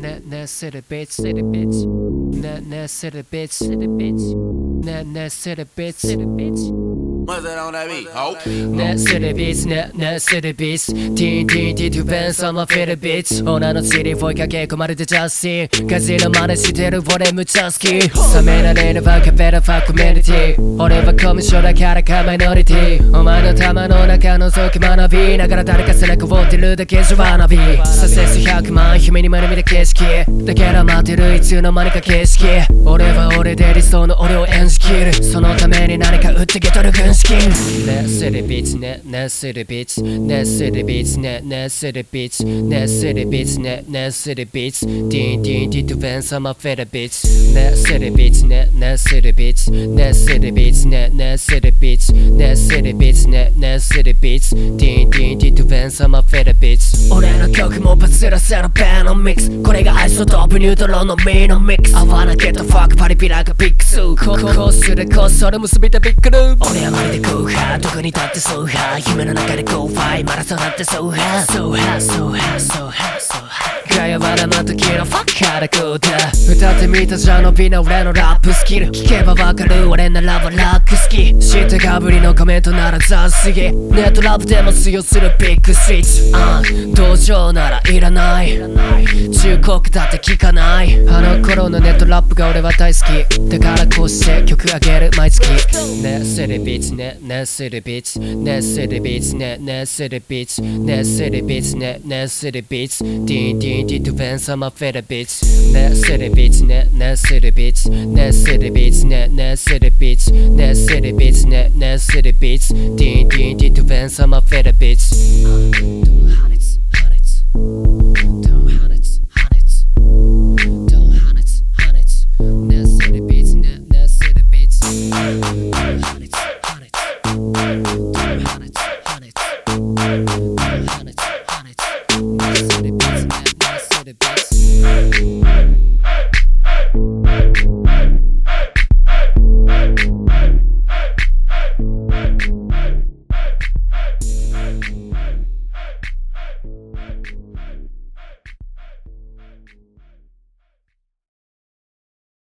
Ne ne city bitch city bitch. Ne ne city bitch city bitch. Ne ne city bitch city bitch What's that on that beat? Ho. Ne city bitch ne ne city bitch TNT to fans on my fitted bitch オーナーの尻追いかけ込まれてジャスティンガジの真似してる俺むちゃ好き冷められればカフェラファコミュニティ俺はコミュ障だからかマイノリティお前の玉の中覗き学びながら誰か背中を追ってるだけじゃ学びさせす100万夢にまで見た景色だから待ってるいつの間にか景色俺は俺で理想の俺を演じきるそのために何か打ってきとる軍 資金ねセリビッチねねセリビッチねセリビッチねねセリビッチねセリビッチねねセリビッチディーンディーンディートゥフェンサマフェルビッチねセリビッチねねセリビッチねセリビッチねねセリビッチねセリビッチねねセリビッチディーンディーンディートゥフェンサマフェルビッチ俺の曲もバズらせるペンのミックスこれがアイソトープニュートロンのミのミックス合わなきゃとファックパリピラがビッグスここするこそれ結びたビッグループ俺は で後輩どこにだってそうは夢の中でゴーファイマラソンだってそうはそうはそうはそうはそうはガヤバラの時のファッカーだこうだ歌ってみたじゃ伸びの俺のラップスキル聞けばわかる俺ならばラック好き知ったかぶりのコメントなら雑すぎネットラップでも通用するビッグスイッチあ同情ならいらない忠告だって聞かないあの頃のネットラップが俺は大好きだからこうして曲あげる毎月ねセリビーン net net city beats net city beats net net city beats net city beats net net city beats din din din to fan on my the beats net city beats net net city beats net city beats net net city beats net city beats net net city beats din din din to fan on my the beats the best.